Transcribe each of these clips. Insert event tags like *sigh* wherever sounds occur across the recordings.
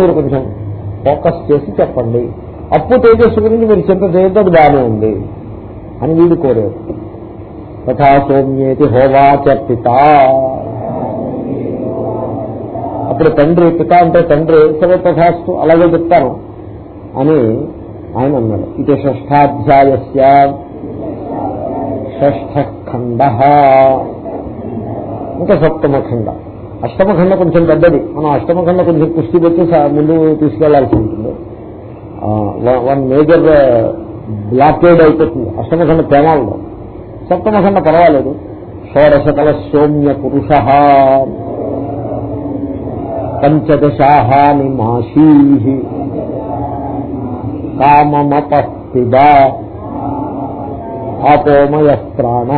మీరు కొంచెం ఫోకస్ చేసి చెప్పండి. అప్పు తేజస్సు గురించి మీరు చింత చేయొద్దు బాగానే ఉంది అని వీడు కోరారు తథా సోమ్యేతి హోవాచ పిత. అప్పుడు తండ్రి పిత అంటే తండ్రి సరే తథాస్తు అలాగే చెప్తాను అని ఆయన అన్నాడు. ఇది షష్టాధ్యాయస్య షష్ఠ ఖండ ఇంకా సప్తమ ఖండ. అష్టమఖండ కొంచెం పెద్దది. మనం అష్టమఖండ కొంచెం కుస్తీ పెట్టి ముందు తీసుకెళ్ళాల్సి ఉంటుంది. వన్ మేజర్ బ్లాకేడ్ అయిపోతుంది. అష్టమఖండ ఖండ తేమాల్లో సప్తమ పర్వాలేదు. షోడశకల సౌమ్య పురుష పంచదశాహాని మాసీ కామమపిబ ఆపోమయ ప్రాణ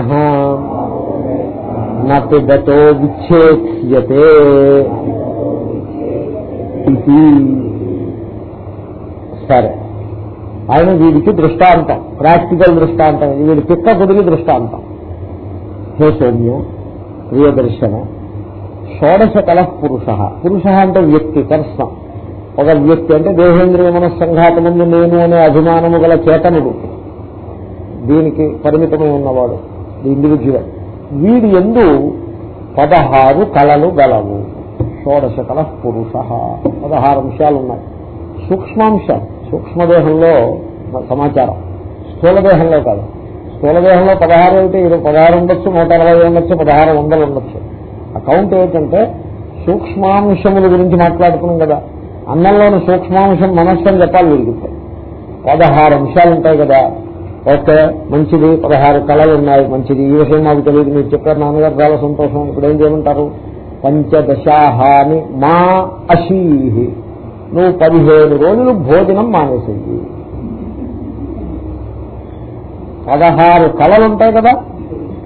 నపిబతో విచ్ఛేద్యతే. ఇది సరే. ఆయన వీడికి దృష్టాంతం ప్రాక్టికల్ దృష్టాంతం ఇది వీడి పిక్క కుదిరి దృష్టాంతం. హే సౌమ్యం ప్రియదర్శనం షోడశ కల పురుష. పురుష అంటే వ్యక్తి పర్సన్ ఒక వ్యక్తి అంటే దేహేంద్రియ మనస్సంఘాతముందు నేను అనే అభిమానము గల చేతనుడు. దీనికి పరిమితమై ఉన్నవాడు ఇండివిజువల్ వీడి ఎందు పదహారు కళలు గలవు. షోడశ కళ పురుష. పదహారు అంశాలు ఉన్నాయి సూక్ష్మాంశం. సూక్ష్మదేహంలో సమాచారం. స్థూలదేహంలో కాదు. స్థూలదేహంలో పదహారు అయితే ఇరవై పదహారు ఉండొచ్చు నూట అరవై ఉండొచ్చు పదహారు వందలు ఉండొచ్చు. ఆ కౌంట్ ఏంటంటే సూక్ష్మాంశముల గురించి మాట్లాడుకున్నాం కదా. అన్నంలోని సూక్ష్మాంశం మనస్సు అని చెప్పాలి వీరికి పదహారు అంశాలు ఉంటాయి కదా. ఓకే మంచిది పదహారు కళలు ఉన్నాయి మంచిది. ఈ విషయం మాకు తెలియదు మీరు చెప్పారు నాన్నగారు చాలా సంతోషం. ఇప్పుడు ఏం చేయమంటారు? పంచదశాహాని మా అశీహి. నువ్వు పదిహేను రోజులు భోజనం మానేసేది పదహారు కళలు ఉంటాయి కదా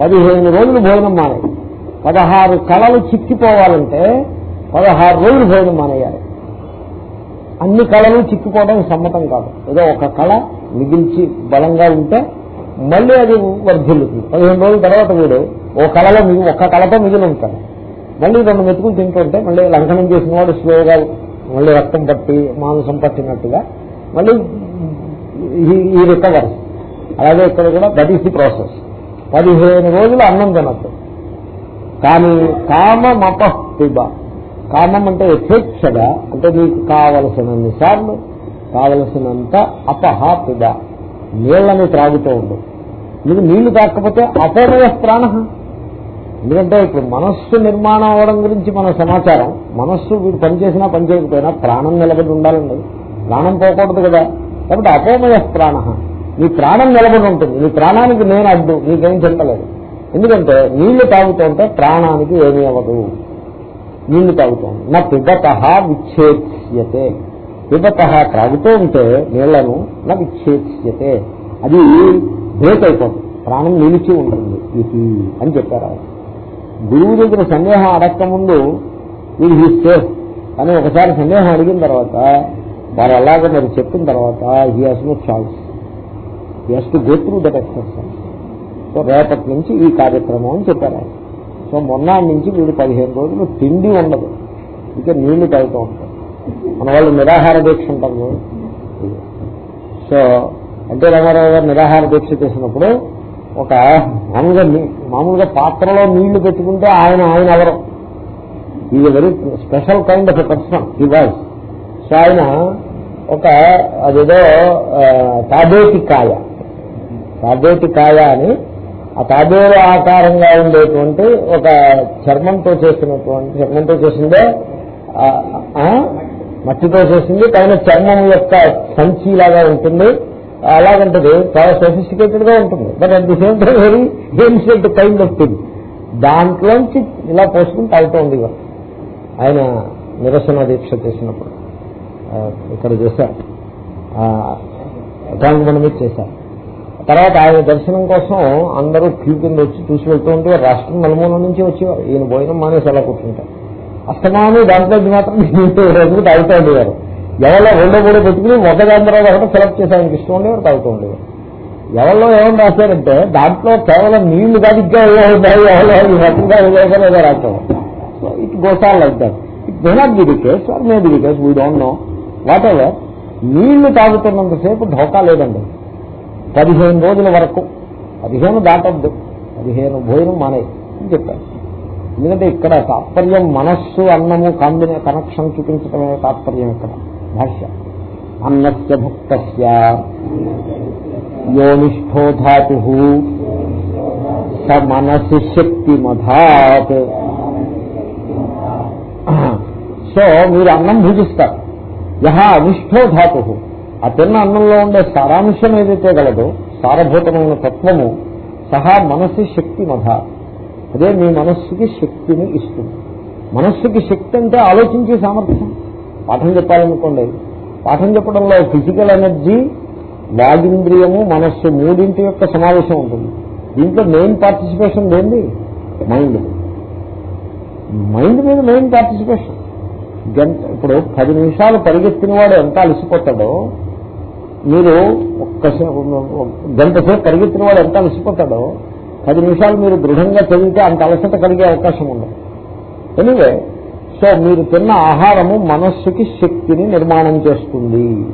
పదిహేను రోజులు భోజనం మానే పదహారు కళలు చిక్కిపోవాలంటే పదహారు రోజులు భోజనం మానేయాలి. అన్ని కళలు చిక్కిపోవడం సమ్మతం కాదు. ఏదో ఒక కళ మిగిల్చి బలంగా ఉంటే మళ్ళీ అది వర్ధిల్లుతుంది. పదిహేను రోజుల తర్వాత వీడు ఓ కళలో మిగిలి ఒక్క కళతో మిగిలి ఉంటాడు. మళ్ళీ రెండు మెతుకులు తింటుంటే మళ్ళీ లంఘనం చేసిన వాడు స్లోగా మళ్ళీ రక్తం పట్టి మాంసం పట్టినట్టుగా మళ్ళీ ఈ రికవర్. అలాగే ఇక్కడ కూడా దట్ ఈస్ ది ప్రాసెస్ పదిహేను రోజులు అన్నం తినద్దు కానీ కామమపిబ కామం అంటే యథేచ్ఛగా అంటే నీకు కావలసినన్ని సార్లు కావలసినంత అపహ పిబ నీళ్ళని త్రాగుతూ ఉండు. నీకు నీళ్ళు తాకపోతే అపోమయ ప్రాణ. ఎందుకంటే ఇప్పుడు మనస్సు నిర్మాణం అవడం గురించి మన సమాచారం. మనస్సు వీడు పనిచేసినా పనిచేయకపోయినా ప్రాణం నిలబడి ఉండాలండి. ప్రాణం పోకూడదు కదా. కాబట్టి అపోమయ ప్రాణ. నీ ప్రాణం నిలబడి ఉంటుంది. నీ ప్రాణానికి నేను అడ్డు. నీకేం చెప్పలేదు. ఎందుకంటే నీళ్ళు తాగుతూ ఉంటే ప్రాణానికి ఏమీ అవ్వదు. నీళ్ళు తాగుతూ నా పిబత విచ్ఛేద్యతే. పిబత త్రాగుతూ ఉంటే నీళ్ళను నా విచ్ఛేద్యతే అది బ్రేక్ అయిపోతుంది ప్రాణం నిలిచి ఉంటుంది. ఇది అని చెప్పారు ఆయన. గురువు దగ్గర సందేహం అడక్క ముందు ఇది హీ కానీ ఒకసారి సందేహం అడిగిన తర్వాత వారు అలాగే మరి చెప్పిన తర్వాత he has no choice he has to go through that exercise so రేపటి నుంచి ఈ కార్యక్రమం అని చెప్పారు ఆయన. సో మొన్న నుంచి వీడు పదిహేను రోజులు తిండి ఉండదు. ఇక నీళ్ళు తాగుతూ ఉంటారు. మన వాళ్ళు నిరాహార దీక్ష ఉంటారు. సో అంటే రామారావు గారు నిరాహార దీక్ష చేసినప్పుడు ఒక మామూలుగా మామూలుగా పాత్రలో నీళ్ళు పెట్టుకుంటే ఆయన ఆయన ఎవరు? He very special kind of person he was so ఆయన ఒక అదేదో ఆ, తాబేటి కాయ తాబేటి కాయ అని ఆ తాబేలు ఆకారంగా ఉండేటువంటి ఒక చర్మంతో చేసినటువంటి చర్మంతో చేసిందే మట్టితో చేసింది. పైన చర్మం యొక్క సంచి లాగా ఉంటుంది. అలాగంటది. చాలా సోఫిస్టికేటెడ్గా ఉంటుంది. But at the same time very ancient kind of thing దాంట్లోంచి ఇలా పోసుకుని తాగుతూ ఉంది ఆయన నిరసన దీక్ష చేసినప్పుడు ఇక్కడ చేశారు. అకాంగమణ మీద చేశారు. తర్వాత ఆయన దర్శనం కోసం అందరూ క్యూ కింద వచ్చి చూసి వెళ్తూ ఉంటే రాష్ట్రం నలుమూల నుంచి వచ్చేవారు. ఈయన భోజనం మానేసి అలా కూర్చుంటారు. అస్తమాను దాంట్లో మాత్రం రోజులు తాగుతూ ఉండేవారు. ఎవరో రెండో మూడో పెట్టుకుని ఒక దాని తర్వాత ఒకటి సెలెక్ట్ చేసి ఆయనకి ఇష్టం ఉండేవారు తాగుతూ ఉండేవారు. ఎవరిలో ఏమని రాశారంటే దాంట్లో కేవలం నీళ్ళు కాదు ఏవో ఉన్నాయి ఎవరో ఈ రకంగా ఏదో రాశారు. It goes all like that it may not be the case or may be the case we don't know whatever నీళ్ళు తాగుతున్నంతసేపు ఢోకా లేదండి. పదిహేను రోజుల వరకు. పదిహేను దాటద్దు. పదిహేను భోజనం మానే అని చెప్పారు. ఎందుకంటే ఇక్కడ తాత్పర్యం మనస్సు అన్నము కాంబినే కనెక్షన్ చూపించటమే తాత్పర్యం ఇక్కడ భాష్య. అన్నస్య భక్తస్య యోనిష్ఠో ధాతు స మనసి శక్తి మధాత్ సో మీరు అన్నం భుజిస్తారు. యహ అనిష్టో ధాతు. ఆ తిన్న అన్నంలో ఉండే సారాంశం ఏదైతే గలదో సారభూతమైన తత్వము సహా మనసి శక్తి మధాత్ అదే మీ మనస్సుకి శక్తిని ఇస్తుంది. మనస్సుకి శక్తి అంటే ఆలోచించే సామర్థ్యం. పాఠం చెప్పాలనుకోండి. పాఠం చెప్పడంలో ఫిజికల్ ఎనర్జీ వాగింద్రియము మనస్సు మూడింటి యొక్క సమావేశం ఉంటుంది. దీంట్లో మెయిన్ పార్టిసిపేషన్ ఏంది మైండ్ మైండ్ మీద మెయిన్ పార్టిసిపేషన్ గంట ఇప్పుడు పది నిమిషాలు పరిగెత్తిన వాడు ఎంత అలసిపోతాడో మీరు ఒక్క గంట సేపు పరిగెత్తిన వాడు ఎంత అలసిపోతాడో పది నిమిషాలు మీరు దృఢంగా చదివితే అంత అలసట కలిగే అవకాశం ఉండదు. ఎనివే సో మీరు తిన్న ఆహారము మనస్సుకి శక్తిని నిర్మాణం చేస్తుంది.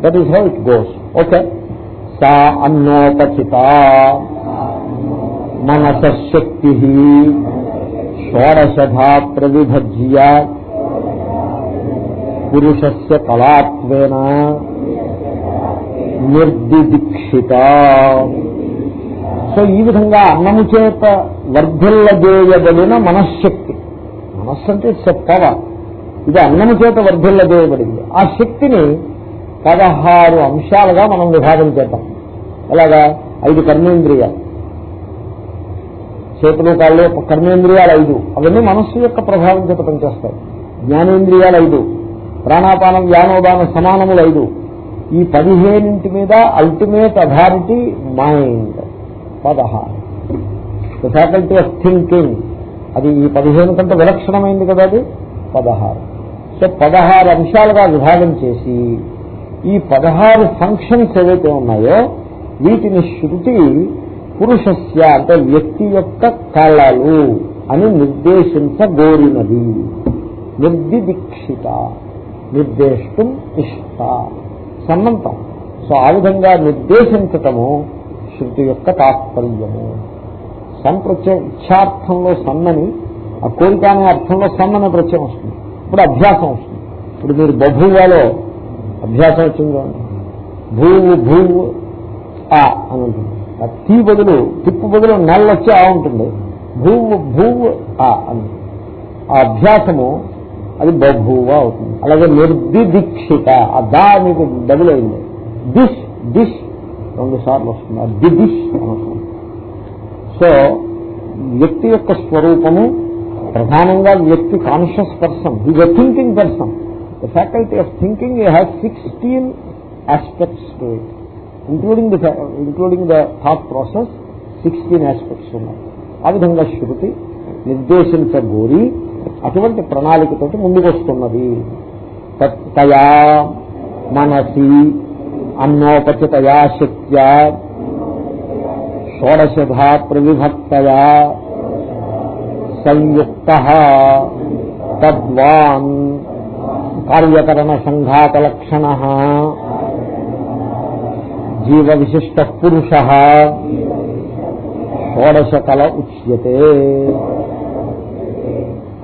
That is how it goes okay సా అన్నోపచిత మనసశక్తి షోడశధా ప్రవిభజ్య. పురుషస్య కళాత్వేన. నిర్దిదీక్షిత. సో ఈ విధంగా అన్నము చేత వర్ధిల్లజేయబడిన మనశ్శక్తి. మనస్సు అంటే ఇట్స్ పవర్ ఇది అన్నము చేత వర్ధిల్లజేయబడింది. ఆ శక్తిని పదహారు అంశాలుగా మనం విభాగం చేద్దాం. అలాగా ఐదు కర్మేంద్రియాలు. చేతులు కాళ్ళు కర్మేంద్రియాలు ఐదు. అవన్నీ మనస్సు యొక్క ప్రభావం చేత పనిచేస్తాయి. జ్ఞానేంద్రియాలు ఐదు. ప్రాణాపానం వ్యానోదాన సమానములు ఐదు. ఈ పదిహేనింటి మీద అల్టిమేట్ అథారిటీ మైండ్ పద. ద ఫ్యాకల్టీ ఆఫ్ థింకింగ్ అది ఈ పదిహేను కంటే విలక్షణమైంది కదా అది? పదహారు సో పదహారు అంశాలుగా విభాగం చేసి ఈ పదహారు ఫంక్షన్స్ ఏవైతే ఉన్నాయో వీటిని శృతి పురుషస్య అంటే వ్యక్తి యొక్క కళలు అని నిర్దేశించగోరినది నిర్దిదీక్షిత నిర్దేశం ఇష్ట సన్నంతం సో ఆ విధంగా నిర్దేశించటము శృతి యొక్క తాత్పర్యము. సంప్రత్యయం ఇచ్చార్థంలో సన్నని ఆ కోరిక అనే అర్థంలో సన్నని ప్రత్యయం వస్తుంది. ఇప్పుడు అభ్యాసం వస్తుంది. ఇప్పుడు మీరు బభువాలో అభ్యాసం వచ్చింది భూవు భూవు ఆ అని ఉంటుంది. ఆ తీ బదులు తిప్పు బదులు నెల వచ్చి ఆ ఉంటుంది. భూవు భూవు ఆ అని ఆ అభ్యాసము అది బభూవ అవుతుంది. అలాగే నిర్దిదీక్షిత ఆ దా మీకు డబుల్ అయింది. దిష్ దిష్ రెండు సార్లు వస్తుంది. ఆ దిదిష్ అని సో వ్యక్తి యొక్క స్వరూపము ప్రధానంగా వ్యక్తి conscious person is a thinking person the faculty of thinking you have sixteen aspects to it including the including the thought process sixteen aspects ఉన్నాయి. ఆ విధంగా శృతి నిర్దేశించగోరి అటువంటి ప్రణాళికతోటి ముందుకు వస్తున్నది తయా మనసి అన్నోపచితయా శక్త్యా షోడశధా ప్రవిభక్తయా సంయుక్త తద్వాన్ కార్యకరణ సంఘాత లక్షణ జీవ విశిష్ట పురుష షోడశకల ఉచ్యతే.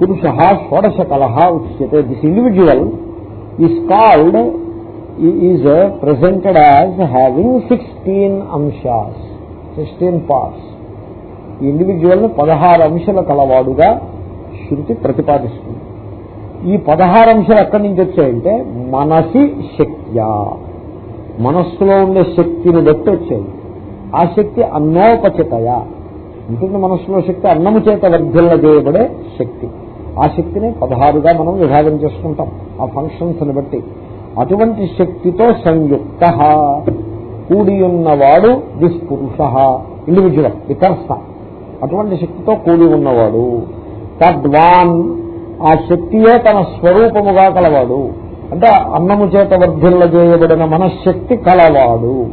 పురుష షోడశకల ఉచ్యతే. This individual is called is presented as having sixteen అంశాస్ sixteen parts ఈ ఇండివిజువల్ పదహారు అంశాల కలవాడుగా శృతి ప్రతిపాదిస్తుంది. ఈ పదహారు అంశాలు ఎక్కడి నుంచి వచ్చాయంటే మనసి శక్త్యా. మనస్సులో ఉండే శక్తిని బట్టి వచ్చాయి. ఆ శక్తి అన్నోపచితయ. ఉంటుంది మనస్సులో శక్తి అన్నము చేత వర్ధిల్ల చేయబడే శక్తి. ఆ శక్తిని పదహారుగా మనం విభాగం చేసుకుంటాం. ఆ ఫంక్షన్స్ని బట్టి. అటువంటి శక్తితో సంయుక్త. కూడి ఉన్నవాడు దిస్ పురుష ఇండివిజువల్ ది పర్సన్ అటువంటి శక్తితో కూడి ఉన్నవాడు తద్వాన్ ఆ శక్తియే తన స్వరూపముగా కలవాడు. అంటే అన్నము చేత వర్ధిల్ల చేయబడిన మనశ్శక్తి కలవాడు.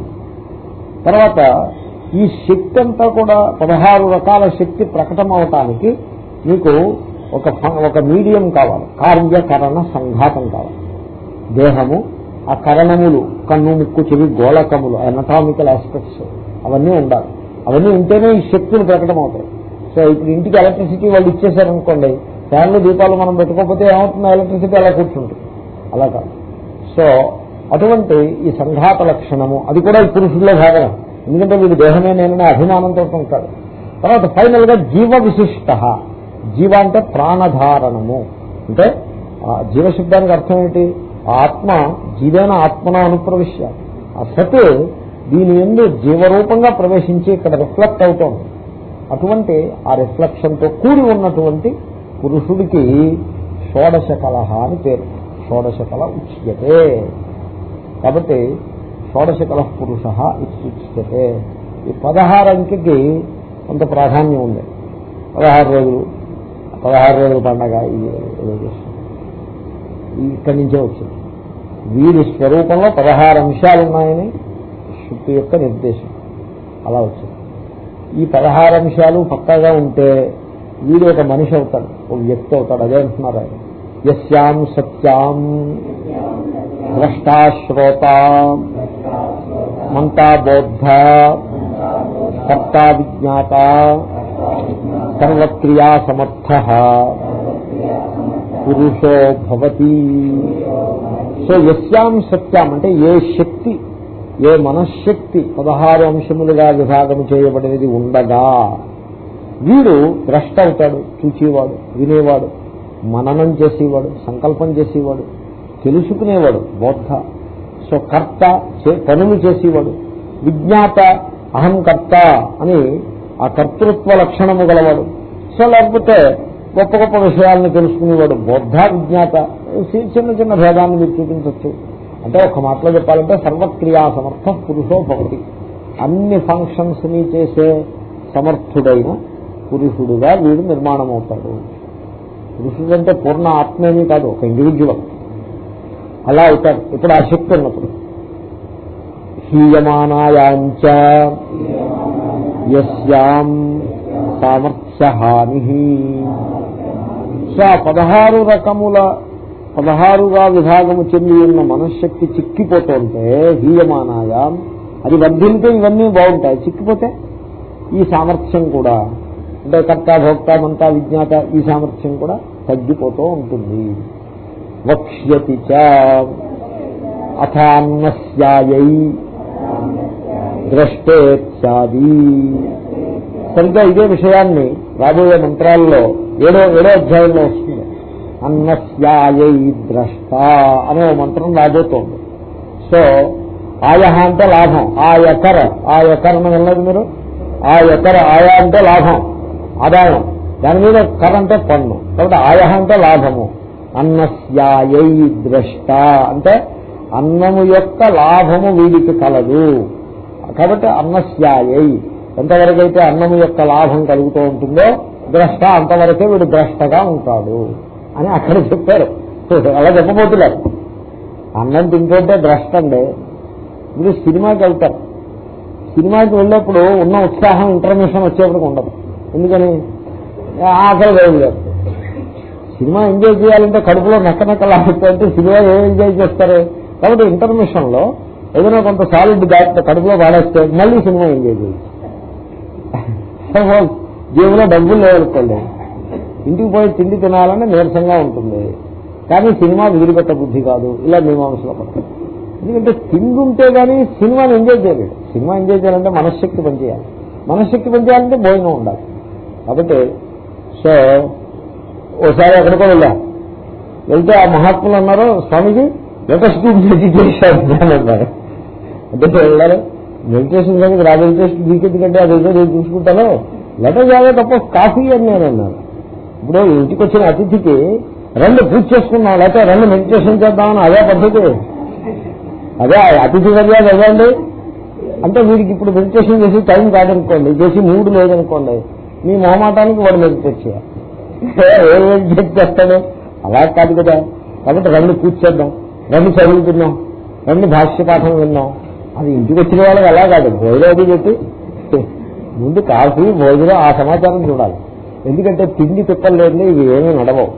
తర్వాత ఈ శక్తి అంతా కూడా పదహారు రకాల శక్తి ప్రకటమవటానికి మీకు ఒక ఒక మీడియం కావాలి. కార్యకరణ సంఘాతం కావాలి. దేహము ఆ కరణములు కన్ను ముక్కు చెవి గోళకములు ఎనటామికల్ ఆస్పెక్ట్స్ అవన్నీ ఉండాలి. అవన్నీ ఉంటేనే ఈ శక్తులు ప్రకటమవుతాయి. సో ఇప్పుడు ఇంటికి ఎలక్ట్రిసిటీ వాళ్ళు ఇచ్చేసారనుకోండి ఫ్యాన్లు దీపాలు మనం పెట్టుకోకపోతే ఏమవుతుంది? ఎలక్ట్రిసిటీ అలా కూర్చుంటుంది. అలా కాదు. సో అటువంటి ఈ సంఘాత లక్షణము అది కూడా ఈ పురుషుల్లో భాగం ఎందుకంటే వీడు దేహమే నేననే అభిమానంతో ఉంటాడు. తర్వాత ఫైనల్గా జీవ విశిష్ట జీవ అంటే ప్రాణధారణము. అంటే జీవశబ్దానికి అర్థం ఏంటి? ఆత్మ జీవైన ఆత్మన అనుప్రవిశ్య ఆ సత్ దీని ఎందు జీవరూపంగా ప్రవేశించి ఇక్కడ రిఫ్లెక్ట్ అవుతోంది. అటువంటి ఆ రిఫ్లెక్షన్తో కూడి ఉన్నటువంటి పురుషుడికి షోడశ కలహ అని పేరు. షోడశ కళ ఉచ్యతే. కాబట్టి షోడశ కళ పురుష ఇచ్చుచ్యతే ఈ పదహారు అంకెకి కొంత ప్రాధాన్యం ఉంది. పదహారు రోజులు పదహారు రోజుల పండగ ఇది ఇక్కడి నుంచే వచ్చింది. వీరి స్వరూపంలో పదహారు అంశాలు ఉన్నాయని శృతి యొక్క నిర్దేశం. అలా వచ్చింది. ఈ పదహారు అంశాలు పక్కాగా ఉంటే వీడు ఒక మనిషి అవుతాడు ఒక వ్యక్తి అవుతాడు అదే అంటున్నారు ఆయన. యస్యాం సత్యాం ద్రష్టాశ్రోత మంతా బోద్ధ కర్త విజ్ఞాత సర్వక్రియా సమర్థ పురుషో భవతి. సో ఎస్యాం సత్యాం అంటే ఏ శక్తి ఏ మనశ్శక్తి పదహారు అంశములుగా విభాగం చేయబడినది ఉండగా వీడు ద్రష్ట అవుతాడు చూచేవాడు వినేవాడు మననం చేసేవాడు సంకల్పం చేసేవాడు తెలుసుకునేవాడు బోద్ధ సో కర్త పనులు చేసేవాడు విజ్ఞాత అహంకర్త అని ఆ కర్తృత్వ లక్షణము గలవాడు. సో లేకపోతే గొప్ప గొప్ప విషయాలను తెలుసుకునేవాడు బౌద్ధ విజ్ఞాత. చిన్న చిన్న భేదాన్ని మీరు చూపించవచ్చు అంటే ఒక మాటలో చెప్పాలంటే సర్వక్రియా సమర్థ పురుషో భవతి. అన్ని ఫంక్షన్స్ని చేసే సమర్థుడైన పురుషుడుగా వీడు నిర్మాణం అవుతాడు పురుషుడు అంటే పూర్ణ ఆత్మేమీ కాదు ఒక ఇండివిజువల్ అలా అవుతాడు. ఇప్పుడు ఆ శక్తి ఉన్నప్పుడు. హీయమానాయాంచ యస్యాం సామర్థ్యహాని. సో ఆ పదహారు రకముల పదహారుగా విభాగము చెంది ఉన్న మనశ్శక్తి చిక్కిపోతుంటే హీయమానాయాం? అది వర్ధిల్తే ఇవన్నీ బాగుంటాయి. చిక్కిపోతే ఈ సామర్థ్యం కూడా అంటే కర్త భోక్త మంత విజ్ఞాత ఈ సామర్థ్యం కూడా తగ్గిపోతూ ఉంటుంది. వక్ష్యతి అథాన్నస్యాయై ద్రష్టేత్యాది. సరిగ్గా ఇదే విషయాన్ని రాబోయే మంత్రాల్లో ఏడో ఏడో అధ్యాయంలో వస్తుంది. అన్నస్యాయై ద్రష్ట అనే మంత్రం రాబోతోంది. సో ఆయహ అంటే లాభం. ఆ ఎకర ఆ ఎకరను వెళ్ళదు మీరు? ఆ ఎకర ఆయా అంటే లాభం. ఆదాయం దాని మీద కర అంటే పన్ను. కాబట్టి ఆయహ అంటే లాభము. అన్నస్యాయై ద్రష్ట అంటే అన్నము యొక్క లాభము వీడికి కలదు. కాబట్టి అన్నస్యాయై. ఎంతవరకైతే అన్నము యొక్క లాభం కలుగుతూ ఉంటుందో ద్రష్ట అంతవరకే వీడు ద్రష్టగా ఉంటాడు అని అక్కడ చెప్పారు. అలా చెప్పబోతున్నారు. అన్నం తింటుంటే ద్రష్ట అండి మీరు సినిమాకి వెళ్తారు సినిమాకి వెళ్ళినప్పుడు ఉన్న ఉత్సాహం ఇంటర్మేషన్ వచ్చేప్పటికి ఉండదు. ఎందుకని? ఆకలి బయలుదేరు సినిమా ఎంజాయ్ చేయాలంటే కడుపులో నెక్క నెక్కలాడుతుంటే సినిమా ఏం ఎంజాయ్ చేస్తారు? కాబట్టి ఇంటర్మిషన్లో ఏదైనా కొంత సాలిడ్ దాటి కడుపులో పాడేస్తే మళ్ళీ సినిమా ఎంజాయ్ చేయొచ్చు జేబులో డబ్బులు లేవనుకోండి. ఇంటికి పోయి తిండి తినాలని నీరసంగా ఉంటుంది. కానీ సినిమా విదిలిపెట్ట బుద్ధి కాదు. ఇలా మీమాంసలో పడతారు ఎందుకంటే తిండి ఉంటే కానీ సినిమాని ఎంజాయ్ చేయలేదు సినిమా ఎంజాయ్ చేయాలంటే మనశ్శక్తి పనిచేయాలి. మనశ్శక్తి పనిచేయాలంటే భోజనం ఉండాలి. కాబట్టి సో ఓసారి ఎక్కడికో వెళ్ళాం వెళ్తే ఆ మహాత్ములు అన్నారు స్వామిజీ లెటెస్ట్ మెడిటేషన్ అన్నారు. అంటే వెళ్ళారు? మెడిటేషన్ కానీ రా మెడిటేషన్ మీకెందుకంటే అది ఏదో నేను చూసుకుంటాను. లెటర్ చేయాలి తప్ప కాఫీ అని నేను అన్నాను ఇప్పుడు ఇంటికి వచ్చిన అతిథికి రెండు పూజ చేసుకున్నాం లేకపోతే రెండు మెడిటేషన్ చేద్దామని అదే పద్ధతి. అదే అతిథి మర్యాద అదండి అంటే వీడికి ఇప్పుడు మెడిటేషన్ చేసి టైం కాదనుకోండి చేసి మూడు లేదనుకోండి మీ మొహమాటానికి వాడు మెడిటేట్ చేయాలి. మెడిటేట్ చేస్తాడు? అలా కాదు కదా. కాబట్టి రెండు పూజ చేద్దాం రెండు చదువుతున్నాం రెండు భాష్య పాఠం విన్నాం. అది ఇంటికి వచ్చిన వాళ్ళకి అలా కాదు భోజనం అది పెట్టి ముందు కాఫీ భోజనం ఆ సమాచారం చూడాలి. ఎందుకంటే తిండి తిప్పలు లేదు ఇవి ఏమీ నడవవు.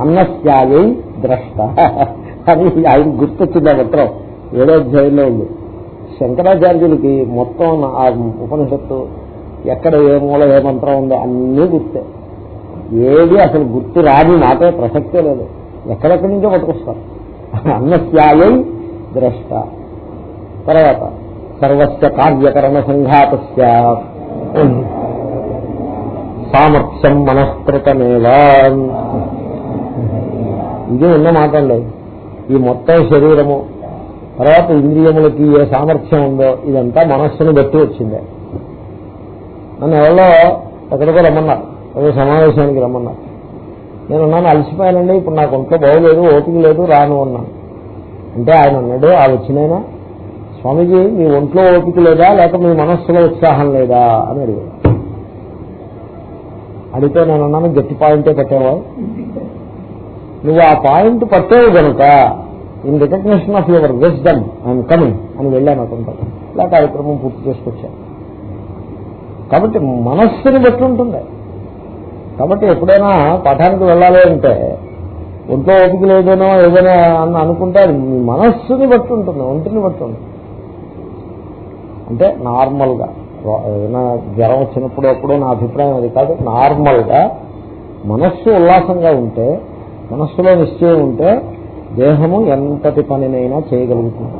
అన్నస్యాయై ద్రష్ట అని ఆయన గుర్తొచ్చింది ఆ పత్రం. ఏడో అధ్యాయంలో ఉంది. శంకరాచార్యులకి మొత్తం ఆ ఉపనిషత్తు ఎక్కడ ఏ మూల ఏ మంత్రం ఉందో అన్నీ గుర్తే. ఏది అసలు గుర్తు రాని మాటే ప్రసక్తే లేదు. ఎక్కడెక్కడి నుంచో పట్టుకొస్తారు. అన్నస్యాయై ద్రష్ట. తర్వాత సర్వస్వ కార్యకరణ సంఘాతస్య. సామర్థ్యం మనస్కృతమేవా ఇది ఉన్న మాట అండి. ఈ మొత్తం శరీరము తర్వాత ఇంద్రియములకి ఏ సామర్థ్యం ఉందో ఇదంతా మనస్సును బట్టి వచ్చిందే. నన్ను ఎవరో ఎక్కడికో రమ్మన్నారు. ఏదో సమావేశానికి రమ్మన్నారు. నేను ఉన్నాను అలసిపోయానండి. ఇప్పుడు నాకు ఒంట్లో బాగోలేదు ఓపిక లేదు రాను అన్నాను. అంటే ఆయన అన్నాడు ఆ వచ్చినైనా స్వామీజీ మీ ఒంట్లో ఓపిక లేదా? లేక మీ మనస్సులో ఉత్సాహం లేదా? అని అడిగాడు. అడిగితే నేను అన్నాను గట్టి పాయింటే పెట్టేవా? నువ్వు ఆ పాయింట్ పట్టేవు కనుక in recognition of your wisdom I'm coming అని వెళ్ళాను అనుకుంటాను ఇలా కార్యక్రమం పూర్తి చేసుకొచ్చాను కాబట్టి మనస్సుని బట్టి ఉంటుంది. కాబట్టి ఎప్పుడైనా పాఠానికి వెళ్ళాలి అంటే ఒంట్లో ఓపిక లేదనో ఏదైనా అని అనుకుంటే అది మీ మనస్సుని బట్టి ఉంటుంది ఒంటిని బట్టి ఉంటుంది. అంటే నార్మల్గా. ఏదైనా జ్వరం వచ్చినప్పుడు ఎప్పుడో నా అభిప్రాయం అది కాదు. నార్మల్గా మనస్సు ఉల్లాసంగా ఉంటే మనస్సులో నిశ్చయం ఉంటే దేహము ఎంతటి పనినైనా చేయగలుగుతుంది.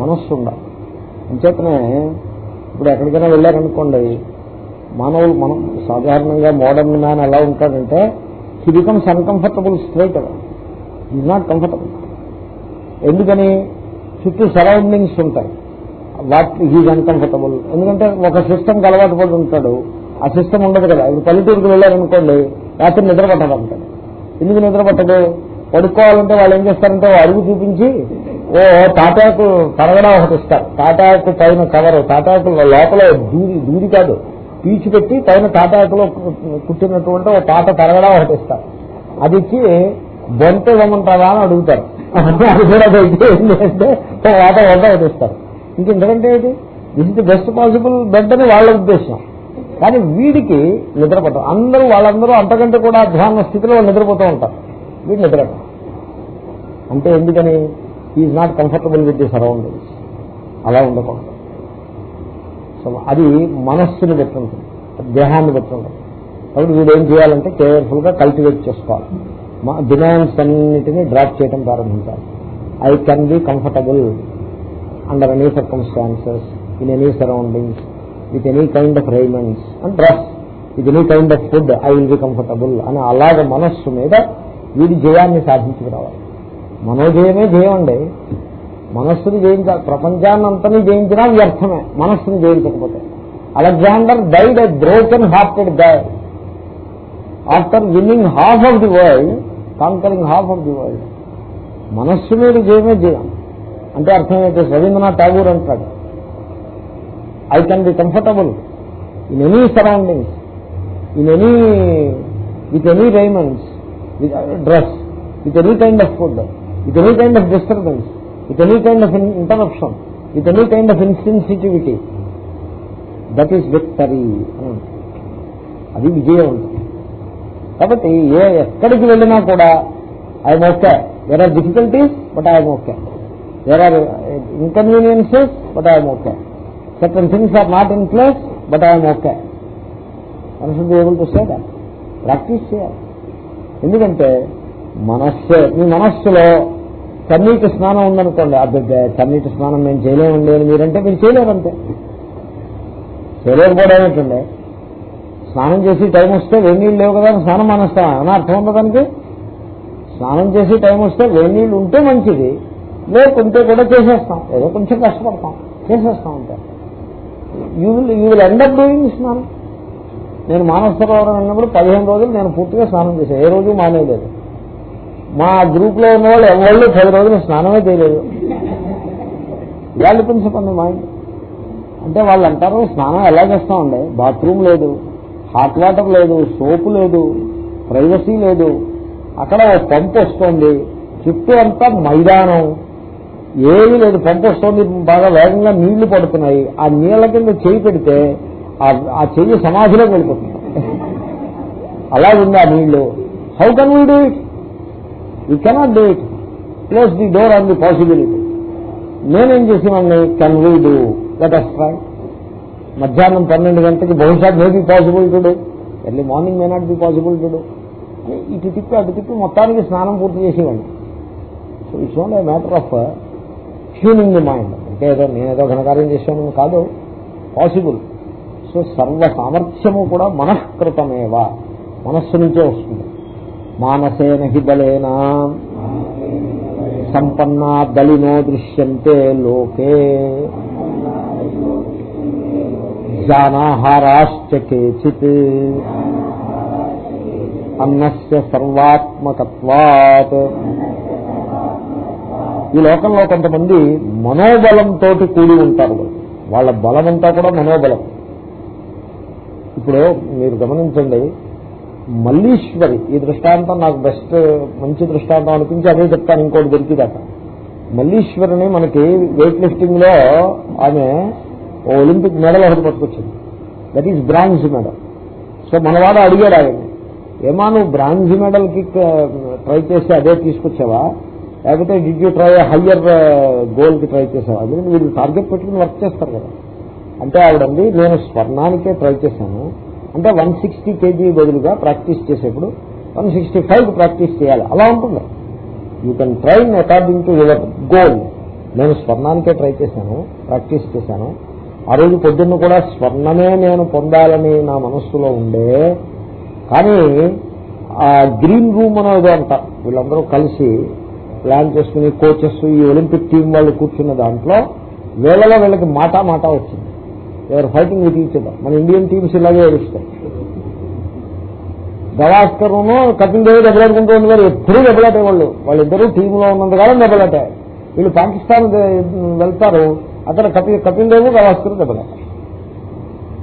మనస్సు ఉండాలి. అంచేతనే ఇప్పుడు ఎక్కడికైనా వెళ్ళారనుకోండి మానవులు మనం సాధారణంగా మోడర్న్ మ్యాన్ ఎలా ఉంటాడంటే he becomes uncomfortable straight is not comfortable ఎందుకని? చుట్టూ సరౌండింగ్స్ ఉంటాయి. వాట్ హీజ్ అన్కంఫర్టబుల్ ఎందుకంటే ఒక సిస్టమ్కి అలవాటు పడి ఉంటాడు. ఆ సిస్టమ్ ఉండదు కదా. ఇప్పుడు పల్లెటూరుకి వెళ్ళారనుకోండి రాత్రి నిద్ర పట్టదంటాడు ఎందుకు నిద్ర పట్టదు? పడుకోవాలంటే వాళ్ళు ఏం చేస్తారంటే అడుగు చూపించి ఓ తాటాకు తరగడా ఒకటి ఇస్తారు. తాటాకు పైన కవర్ తాటాకు లోపల దూరి దూరి కాదు. పీచి పెట్టి పైన తాటాకులో కుట్టినటువంటి ఒక తాట తరగడా ఒకటి ఇస్తారు. అది ఇచ్చి బొంత ఇవ్వమంటారా అని అడుగుతారు. *laughs* అది కూడా అయితే ఏంటంటే వాత వంట ఒకటి ఇస్తారు ఇంక ఎందుకంటే ఏంటి this the best possible bed అని వాళ్ళ ఉద్దేశం. కానీ వీడికి నిద్ర అందరూ వాళ్ళందరూ అంతకంటే కూడా అధ్వాన స్థితిలో నిద్రపోతూ ఉంటారు. వీడు నిద్ర అంటే ఎందుకని? Is not comfortable with the surroundings అలా ఉండకూడదు. సో అది మనస్సుని బట్టి ఉంటుంది దేహాన్ని బట్టి ఉంటుంది కాబట్టి వీడు ఏం చేయాలంటే కేర్ఫుల్గా కల్టివేట్ చేసుకోవాలి డిమాండ్స్ అన్నిటినీ డ్రాప్ చేయడం ప్రారంభించాలి. I can be comfortable under any circumstances in any surroundings with any kind of raiments and dress with any kind of food I will be comfortable అని అలాగ మనస్సు మీద వీడి జయాన్ని సాధించుకురావాలి మనోజయమే జయం అండి. మనస్సుని జయించాలి ప్రపంచాన్నంతని జయించినా వ్యర్థమే. మనస్సుని జయించకపోతే. Alexander died a broken hearted guide after winning half of the world conquering half of the world. మనస్సు మీద జయమే జయం. అంటే అర్థం ఏంటి? రవీంద్రనాథ్ ఠాగూర్ అంటాడు. I can be comfortable in any surroundings in any with any raiments with dress with any kind of food with any kind of disturbance with any kind of interruption with any kind of insensitivity that is victory అది విజయం. కాబట్టి ఏ ఎక్కడికి వెళ్ళినా కూడా I'm okay there are difficulties but I'm okay there are inconveniences but I'm okay certain things are not in place but I'm okay మనుషులు practice చేయాలి ఎందుకంటే మనస్సు మీ మనస్సులో చన్నీటి స్నానం ఉందనుకోండి అబ్బే చన్నీటి స్నానం మేము చేయలేమండి అని మీరంటే మీరు చేయలేరంతే. చేయలేకపోవడం ఏమిటండి స్నానం చేసి టైం వస్తే వేణీళ్ళు లేవు కదా స్నానం మానేస్తాం. అని అర్థం ఉంది దానికి? స్నానం చేసి టైం వస్తే వేణీళ్ళు ఉంటే మంచిది. లేకుంటే కూడా చేసేస్తాం. ఏదో కొంచెం కష్టపడతాం. చేసేస్తాం అంతే. You will you will end up doing స్నానం నేను మానవ సరోవరం అన్నప్పుడు పదిహేను రోజులు నేను పూర్తిగా స్నానం చేశాను ఏ రోజు మానేయలేదు. మా గ్రూప్లో ఉన్న వాళ్ళు ఎవరు పది రోజులు స్నానమే చేయలేదు. వాళ్ళు పెంచుకోండి మా అంటే వాళ్ళు అంటారు స్నానం ఎలా చేస్తామండి? బాత్రూమ్ లేదు హాట్ వాటర్ లేదు సోపు లేదు ప్రైవసీ లేదు. అక్కడ ఒక పంపు వస్తుంది. చుట్టూ అంతా మైదానం. ఏమీ లేదు పంపు వస్తుంది బాగా వేగంగా నీళ్ళు పడుతున్నాయి. ఆ నీళ్ళ కింద చేయి పెడితే ఆ చెయ్యి సమాధిలోకి వెళ్ళిపోతుంది. అలా ఉంది ఆ నీళ్ళు. How can we do it you cannot do it close the door on the possibility నేనేం చేసినాన్ని can we do let us try మధ్యాహ్నం పన్నెండు గంటకి బహుశా may be possible to do early morning may not be possible to do ఇటు తిప్పి అటు తిప్పి మొత్తానికి స్నానం పూర్తి చేసేవాడిని. So it's only matter of tuning the mind. అంటే ఏదో నేనేదో ఘనకార్యం చేశాను కాదు. పాసిబుల్. సో సర్వ సామర్థ్యము కూడా మనఃకృతమేవా. మనస్సు నుంచే వస్తుంది. మానసేన హి బలేనా. సంపన్నా బలినో దృశ్యంతే లోకే. జానాహారాశ్చ కేచిత్. అన్నస్య సర్వాత్మకత్వాత్. ఈ లోకంలో కొంతమంది మనోబలంతో కూడి ఉంటారు. వాళ్ళ బలమంతా కూడా మనోబలం. ఇప్పుడు మీరు గమనించండి మల్లీశ్వరి ఈ దృష్టాంతం నాకు బెస్ట్ మంచి దృష్టాంతం అనిపించి అదే చెప్తాను ఇంకోటి దొరికిదాకా మల్లీశ్వరిని మనకి వెయిట్ లిఫ్టింగ్లో ఆమె ఒలింపిక్ మెడల్ ఒకటి పట్టుకొచ్చింది. That is bronze medal so మనవాడు అడిగాడు ఆయన్ని ఏమా నువ్వు బ్రాంజ్ మెడల్కి ట్రై చేసి అదే తీసుకొచ్చావా? లేకపోతే డిడ్ యూ ట్రై హయ్యర్ గోల్కి ట్రై చేశారు అందుకని వీళ్ళు టార్గెట్ పెట్టుకుని వర్క్ చేస్తారు కదా. అంటే ఆవిడండి నేను స్వర్ణానికే ట్రై చేశాను. అంటే వన్ సిక్స్టీ కేజీ బదులుగా ప్రాక్టీస్ చేసేప్పుడు వన్ సిక్స్టీ ఫైవ్ ప్రాక్టీస్ చేయాలి. అలా ఉంటుంది. You can train according to your goal నేను స్వర్ణానికే ట్రై చేశాను ప్రాక్టీస్ చేశాను. ఆ రోజు పొద్దున్న కూడా స్వర్ణమే నేను పొందాలని నా మనస్సులో ఉండే. కానీ ఆ గ్రీన్ రూమ్ అనేది అంట. వీళ్ళందరూ కలిసి ప్లాన్ చేసుకుని కోచెస్ ఈ ఒలింపిక్ టీం వాళ్ళు కూర్చున్న దాంట్లో వీళ్ళలో వీళ్ళకి మాట మాట వచ్చింది. ఎవరు ఫైటింగ్ విత్ ఈచ్ మన ఇండియన్ టీమ్స్ ఇలాగే ఏడుస్తాయి. గవాస్కర్ను కపిల్ దేవ్ దెబ్బలాడుకుంటూ ఉండేవారు ఎప్పుడూ దెబ్బలాటే వాళ్ళు. వాళ్ళిద్దరూ టీంలో ఉన్నంతకాలం దెబ్బలాటే వీళ్ళు పాకిస్తాన్ వెళ్తారు. అతను కపిల్ కపిల్ దేవ్ గవాస్కర్ దెబ్బలాట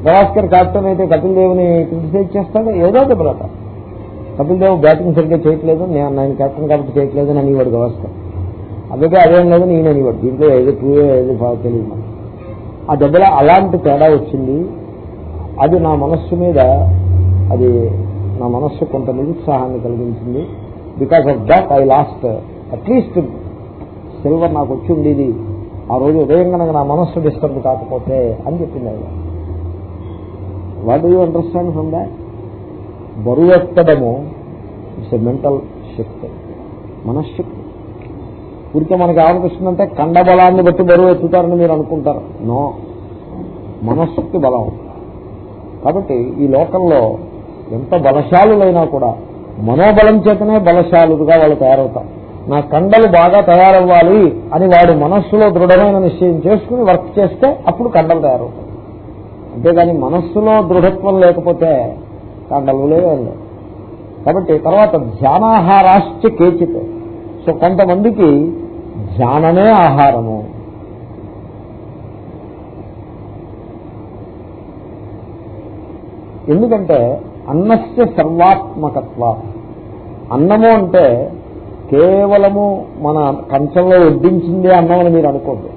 గవాస్కర్ క్యాప్టెన్ అయితే కపిల్ దేవ్ని క్రిటిసైజ్ చేస్తాడు. ఏదో దెబ్బలాట కపిల్ దేవ్ బ్యాటింగ్ సరిగ్గా చేయట్లేదు నేను నేను కెప్టెన్ కాబట్టి చేయట్లేదు అని అనేవాడు గవాస్కర్. అదే అదేం లేదు నేను అనేవాడు. దీంట్లో ఏది టూ ఏది తెలియదు ఆ దెబ్బలో అలాంటి తేడా వచ్చింది. అది నా మనస్సు మీద అది నా మనస్సు కొంత నిరుత్సాహాన్ని కలిగించింది. Because of that I lost at least silver నాకు వచ్చి ఉండేది. ఆ రోజు ఉదయం కనుక నా మనస్సు డిస్టర్బ్ కాకపోతే అని చెప్పింది ఆయన. What you understand from that బరువెత్తడము it's a mental శక్తి మనశ్శక్తి. ఊరికే మనకి ఏమనిపిస్తుందంటే కండబలాన్ని బట్టి బరువు ఎత్తుతారని మీరు అనుకుంటారు. నో. మనశ్శక్తి బలం. కాబట్టి ఈ లోకంలో ఎంత బలశాలులైనా కూడా మనోబలం చేతనే బలశాలుగా వాళ్ళు తయారవుతారు. నా కండలు బాగా తయారవ్వాలి అని వాడు మనస్సులో దృఢమైన నిశ్చయం చేసుకుని వర్క్ చేస్తే అప్పుడు కండలు తయారవుతాయి. అంతేగాని మనస్సులో దృఢత్వం లేకపోతే కండలు కాబట్టి తర్వాత ధ్యానాహారాశ్చ కేచిత్. సో కొంతమందికి ధ్యానమే ఆహారము. ఎందుకంటే అన్నస్య సర్వాత్మకత్వ. అన్నము అంటే కేవలము మన కంచంలో వడ్డించిందే అన్నం అని మీరు అనుకోండి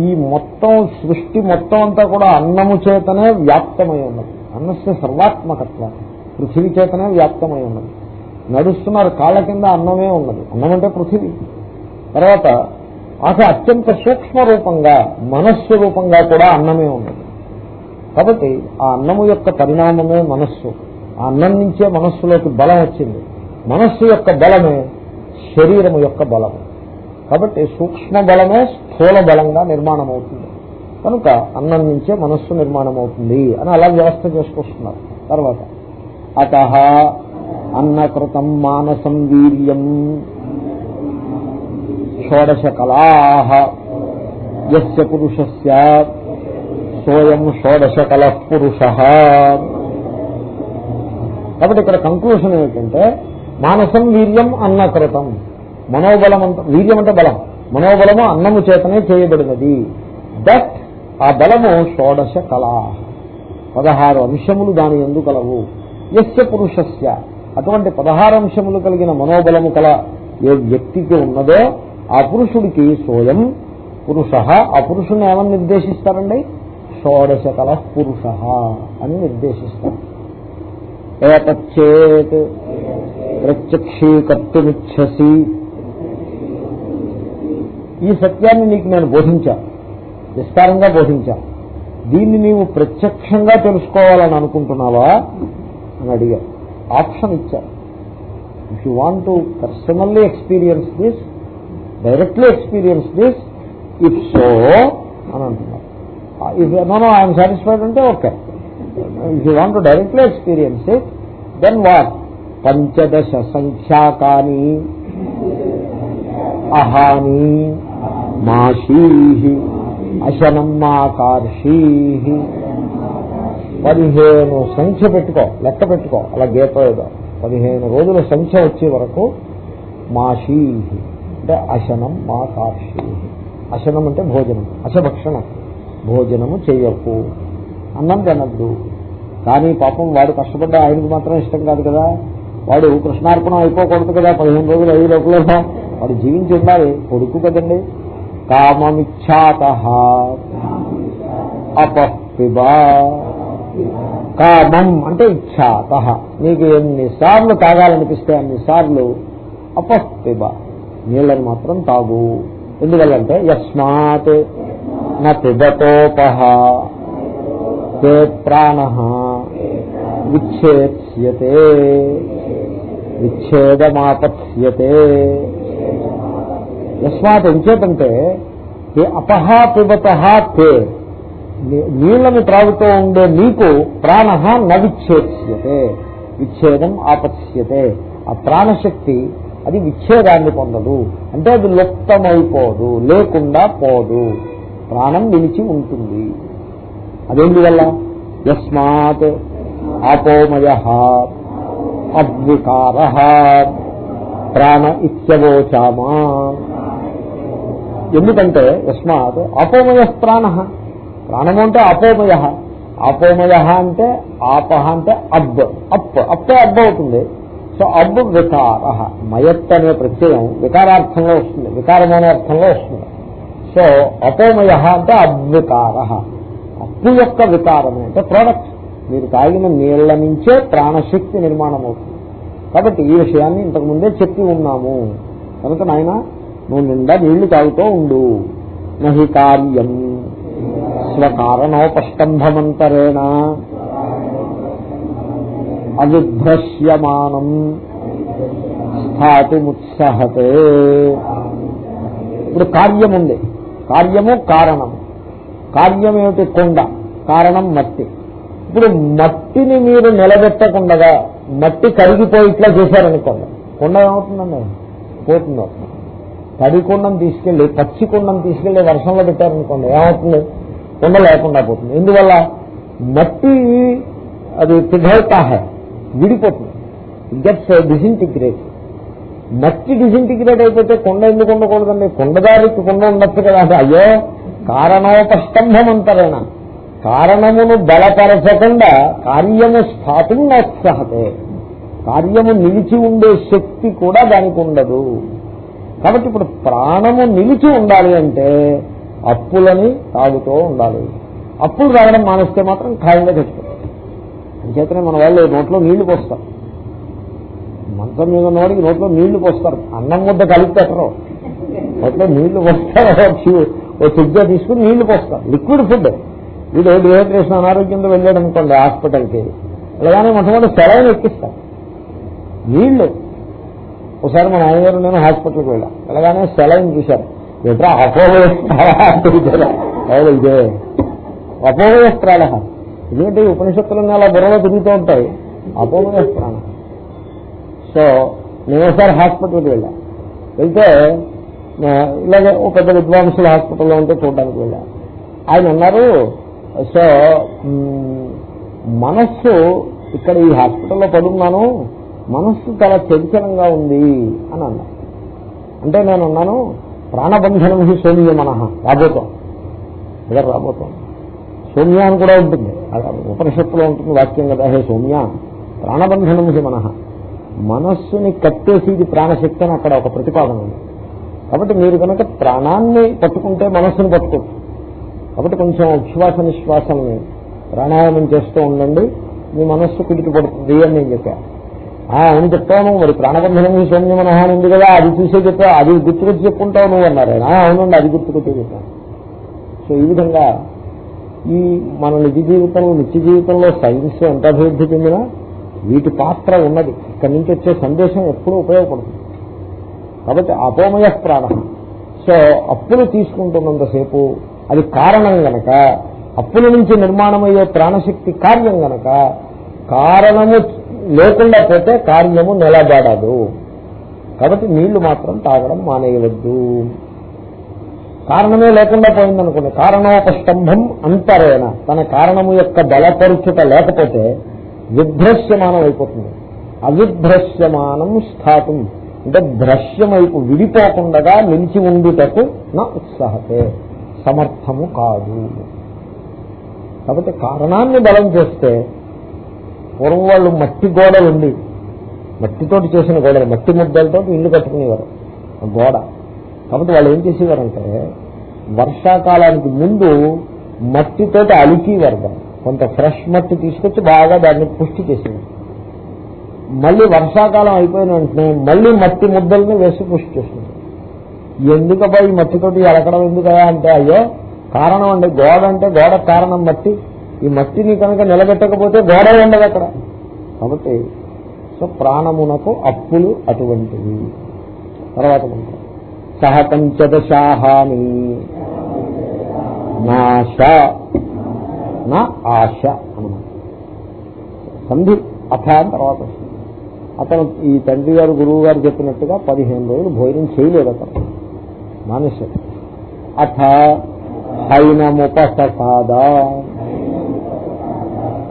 ఈ మొత్తం సృష్టి మొత్తం అంతా కూడా అన్నము చేతనే వ్యాప్తమై ఉన్నది. అన్నస్య సర్వాత్మకత్వం. పృథివీ చేతనే వ్యాప్తమై ఉన్నది. నడుస్తున్నారు కాళ్ళ కింద అన్నమే ఉన్నది. అన్నం అంటే పృథివీ. తర్వాత అసలు అత్యంత సూక్ష్మ రూపంగా మనస్సు రూపంగా కూడా అన్నమే ఉన్నది. కాబట్టి ఆ అన్నము యొక్క పరిణామమే మనస్సు. ఆ అన్నం నుంచే మనస్సులోకి బలం వచ్చింది. మనస్సు యొక్క బలమే శరీరము యొక్క బలము. కాబట్టి సూక్ష్మ బలమే స్థూల బలంగా నిర్మాణం అవుతుంది కనుక అన్నం నుంచే మనస్సు నిర్మాణం అవుతుంది అని అలా వ్యవస్థ చేసుకొస్తున్నారు. తర్వాత అత అన్నకృతం మానసం వీర్యం షోడశ కళా యస్య పురుషస్య సోయం షోడశ కల పురుష. కాబట్టి ఇక్కడ కంక్లూషన్ ఏమిటంటే మానసం వీర్యం అన్నకృతం. మనోబలం అంత వీర్యం అంటే బలం. మనోబలము అన్నము చేతనే చేయబడినది. దట్ ఆ బలము షోడశ కళా. పదహారు అంశములు దాని ఎందు కలవు. యస్య పురుషస్య. అటువంటి పదహారు అంశములు కలిగిన మనోబలము కల ఏ వ్యక్తికి ఉన్నదో ఆ పురుషుడికి సోయం పురుష. ఆ పురుషుని ఏమని నిర్దేశిస్తారండి? షోడశ కళ పురుష అని నిర్దేశిస్తారు. ఏతచ్చేత్ ప్రత్యక్షీకర్తుమిచ్చసి ఈ సత్యాన్ని నీకు నేను బోధించాను. విస్తారంగా బోధించా. దీన్ని నీవు ప్రత్యక్షంగా తెలుసుకోవాలని అనుకుంటున్నావా అని అడిగారు ఆప్షన్ ఇచ్చారు. If you want to personally experience this directly experience this if so అని అంటున్నారు. If no no I'm satisfied అంటే okay if you want to directly experience it then what పంచదశ సంఖ్యాకాని అహాని మాషీ అశనం మాకార్షీ పదిహేను సంఖ్య పెట్టుకో లెక్క పెట్టుకో అలా గీత ఏదో. పదిహేను రోజుల సంఖ్య వచ్చే వరకు మాషీ అంటే అశనం మాకార్షీ అశనం అంటే భోజనం అశభక్షణం. భోజనము చేయకు. అన్నం తినద్దు. కానీ పాపం వాడు కష్టపడ్డ ఆయనకు మాత్రం ఇష్టం కాదు కదా. వాడు కృష్ణార్పణం అయిపోకూడదు కదా పదిహేను రోజులు అయ్యి లోపల. వాడు జీవించి ఉండాలి. కొడుకు కదండి. కామమిచ్ఛాత. అపపిబా కామం అంటే ఇచ్చాత నీకు ఎన్నిసార్లు తాగాలనిపిస్తే అన్నిసార్లు అపపిబ నీళ్ళని మాత్రం తాగు. ఎందువల్లంటే యస్మాత్ నా పిబతోపహ. తే ప్రాణ. విచ్ఛేదమాపత్స్యతే. యస్మాత్ ఎంచేతంటే అపహ పిబత తే నీళ్ళను త్రాగుతూ ఉండే నీకు ప్రాణ నవిచ్ఛేద్యతే విచ్ఛేదం ఆపత్స్యతే ఆ ప్రాణశక్తి అది విచ్ఛేదాన్ని పొందదు. అంటే అది లుప్తమైపోదు లేకుండా పోదు. ప్రాణం నిలిచి ఉంటుంది. అదేందువల్ల యస్మాత్ ఆపోమయ అద్వికార ప్రాణ ఇత్యవోచామా. ఎందుకంటే యస్మాత్ అపోమయ ప్రాణ ప్రాణము అంటే అపోమయ. అపోమయ అంటే ఆపహ అంటే అబ్ అప్ అప్పే అబ్బ అవుతుంది. సో అబ్ వికార. మయత్ అనే ప్రత్యయం వికారార్థంలో వస్తుంది. వికారమనే అర్థంలో వస్తుంది. సో అపోమయ అంటే అద్వికార అప్పు యొక్క వికారమే అంటే ప్రోడక్ట్ మీరు తాగిన నీళ్ళ నుంచే ప్రాణశక్తి నిర్మాణం అవుతుంది కాబట్టి ఈ విషయాన్ని ఇంతకు ముందే చెప్పి ఉన్నాము. కనుక నాయన నువ్వు నిండా నీళ్ళు తాగుతూ ఉండు. నహి కార్యం. స్వకారణోపస్తంభమంతరేణ అవిభ్రశ్యమానం. స్థాతుముత్సహతే. ఇప్పుడు కార్యం ఉంది కార్యము కారణము కార్యం ఏమిటి కొండ? కారణం మట్టి. ఇప్పుడు మట్టిని మీరు నిలబెట్టకుండగా మట్టి కరిగిపోయి ఇట్లా చేశారనుకోండి. కొండ ఏమవుతుందండి? పోతుంది తడి కుండం తీసుకెళ్ళి పచ్చి కుండం తీసుకెళ్ళి వర్షంలో పెట్టారనుకోండి ఏమవుతుంది? కొండ లేకుండా పోతుంది. ఎందువల్ల? మట్టి అది పిఘల్తా హై విడిపోతుంది ఇట్ గెట్స్ డిసింటిగ్రేట్ మట్టి డిసింటిగ్రేట్ అయిపోతే కొండ ఎందుకు ఉండకూడదండి? కొండదారికి కొండ ఉండొచ్చు కదా. అయ్యో కారణోపస్తంభం అంటారేనా కారణమును బలపరచకుండా కార్యము స్థాతం కార్యము నిలిచి ఉండే శక్తి కూడా దానికి ఉండదు. కాబట్టి ఇప్పుడు ప్రాణము నిలిచి ఉండాలి అంటే అప్పులని తాగుతూ ఉండాలి. అప్పులు తాగడం మానేస్తే మాత్రం ఖాయంగా చచ్చిపోతాం. అంచేతనే మన వాళ్ళు నోట్లో నీళ్ళు పోస్తారు. మంచం మీద ఉన్నవాడికి నోట్లో నీళ్ళు పోస్తారు. అన్నం ముద్ద కలిపి పెట్టరు నోట్లో నీళ్ళు పోస్తారు. ఓ చెగ్గా తీసుకుని నీళ్ళు పోస్తారు. Liquid food. వీడు డిహైడ్రేషన్ అనారోగ్యంతో వెళ్ళాడు అనుకోండి హాస్పిటల్కి. అలాగానే మొట్టమొదటి సెలవులు ఎక్కిస్తారు. నీళ్ళు ఒకసారి మా నాన్నగారు నేను హాస్పిటల్కి వెళ్ళా. వెళ్ళగానే సెలైన్ చూశారు. ఎట్లా అపోహ ఇదే. అపోహయస్త్రాల ఎందుకంటే ఈ ఉపనిషత్తులన్నీ అలా బుర్రలో తిరుగుతూ ఉంటాయి. అపోహయస్త్రాల సో నేను ఒకసారి హాస్పిటల్కి వెళ్ళా. వెళ్తే ఇలాగే ఒక పెద్ద విద్వాంసుల హాస్పిటల్లో ఉంటే చూడడానికి వెళ్ళా. ఆయన అన్నారు సో మనస్సు ఇక్కడ ఈ హాస్పిటల్లో పడున్నాను. మనస్సు చాలా చంచలంగా ఉంది అని అన్నారు అంటే నేను అన్నాను ప్రాణబంధనం హి సోమ్య మనహ రాబోతాం. ఇలా రాబోతాం. సోమ్య అని కూడా ఉంటుంది. ఉపనిషత్తులో ఉంటుంది వాక్యం కదా హే సౌమ్య ప్రాణబంధనం హి మనహ మనస్సుని కట్టేసేది ప్రాణశక్తి అని అక్కడ ఒక ప్రతిపాదన ఉంది. కాబట్టి మీరు కనుక ప్రాణాన్ని పట్టుకుంటే మనస్సును పట్టుకోవచ్చు కాబట్టి కొంచెం ఉచ్ఛ్వాస నిశ్వాసాన్ని ప్రాణాయామం చేస్తూ ఉండండి. మీ మనస్సు కుదిరి పడుతుంది అని నేను చెప్పాను. అని చెప్తాను. మరి ప్రాణబంధనం సౌమ్యమనహాని ఉంది కదా అది చూసే చెప్పా అది గుర్తుకొచ్చి చెప్పుకుంటావు నువ్వు అన్నారు. ఆయన అవునండి అది గుర్తుకొచ్చే చెప్పాను సో ఈ విధంగా ఈ మన నిజ జీవితంలో నిత్య జీవితంలో సైన్స్ ఎంత అభివృద్ధి చెందినా వీటి పాత్ర ఉన్నది. ఇక్కడి నుంచి వచ్చే సందేశం ఎప్పుడూ ఉపయోగపడుతుంది కాబట్టి అపోమయ ప్రాణం. సో అప్పులు తీసుకుంటున్నంతసేపు అది కారణం గనక అప్పుల నుంచి నిర్మాణమయ్యే ప్రాణశక్తి కార్యం గనక కారణము లేకుండా పోతే కార్యము నిలబడదు కాబట్టి నీళ్ళు మాత్రం తాగడం మానేయవద్దు. కారణమే లేకుండా పోయిందనుకోండి. కారణోపస్తంభం అంతరేణ. తన కారణము యొక్క బలపరుచుట లేకపోతే విభ్రస్యమానం అయిపోతుంది. అవిభ్రస్యమానం స్థాతం. అంటే భ్రశ్యమైపు విడిపోకుండా నిలిచి ఉండుటకు నా ఉత్సాహతే. సమర్థము కాదు. కాబట్టి కారణాన్ని బలం చేస్తే పూర్వం వాళ్ళు మట్టి గోడలు ఉండి మట్టితోటి చేసిన గోడలు మట్టి ముద్దలతో ఇల్లు కట్టుకునేవారు. ఆ గోడ. కాబట్టి వాళ్ళు ఏం చేసేవారంటే వర్షాకాలానికి ముందు మట్టితోటి అలికేవారు దాన్ని. కొంత ఫ్రెష్ మట్టి తీసుకొచ్చి బాగా దాన్ని పుష్టి చేసేవారు. మళ్ళీ వర్షాకాలం అయిపోయిన వెంటనే మళ్ళీ మట్టి ముద్దల్ని వేసి పుష్టి చేస్తుంది ఎందుకబ్బా ఈ మట్టితోటి అలకడం ఎందుకయా అంటే అయ్యో కారణం అండి. గోడ అంటే గోడ కారణం మట్టి. ఈ మట్టిని కనుక నిలబెట్టకపోతే గోడ ఉండదు అక్కడ. కాబట్టి సో ప్రాణమునకు అప్పులు అటువంటివి. తర్వాత సహ పంచదశాహాని. నాశ. నా ఆశ అన్నమాట. సంధి అథ అని తర్వాత అతను ఈ తండ్రి గారు గురువు గారు చెప్పినట్టుగా పదిహేను రోజులు భోజనం చేయలేదు అతను. మానేశాడు. అథ హైనముపసాదా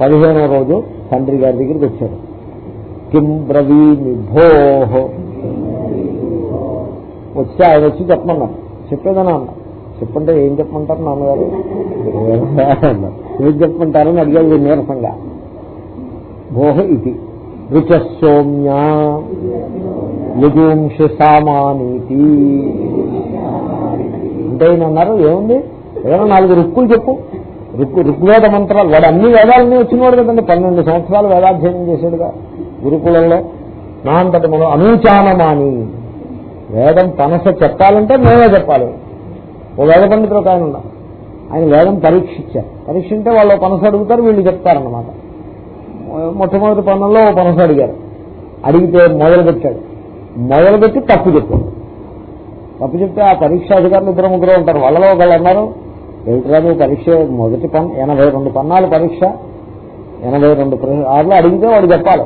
పదిహేనో రోజు తండ్రి గారి దగ్గరికి వచ్చారు. కిం బ్రవీమి భోహ వచ్చి ఆయన వచ్చి చెప్పమన్నారు. చెప్పేదని అన్నారు చెప్పంటే ఏం చెప్పమంటారు నాన్నగారు? ఏం చెప్పమంటారని అడిగారు నీరసంగా. భోహ ఇది. రుచ సౌమ్య యజూంషి సామానీతి. అంటే ఆయన అన్నారు ఏముంది? ఏదైనా నాలుగు రుక్కులు చెప్పు. రుక్కు ఋగ్వేద మంత్రాలు వాడు అన్ని వేదాలన్నీ వచ్చినవాడు కదండి. పన్నెండు సంవత్సరాలు వేదాధ్యయనం చేశాడుగా గురుకులంలో. నా అంతటి మనం అనూచానమాని. వేదం పనస చెప్పాలంటే మేమే చెప్పాలి. ఓ వేద పండితులు ఒక ఆయన ఉన్నాం ఆయన వేదం పరీక్షించారు. పరీక్షింటే వాళ్ళు పనస అడుగుతారు వీళ్ళు చెప్తారన్నమాట. మొట్టమొదటి పనుల్లో ఓ పనస అడిగారు. అడిగితే మొదలు పెట్టాడు మొదలుపెట్టి తప్పు చెప్పాడు. తప్పు చెప్తే ఆ పరీక్షాధికారులు ఇద్దరు ముగ్గురు ఉంటారు. వాళ్ళలో ఒకళ్ళు అన్నారు ఏమిటిరా నువ్వు పరీక్ష మొదటి పన్ ఎనభై రెండు పన్నాలు పరీక్ష ఎనభై రెండు ఆరులో అడిగితే వాడు చెప్పాలి.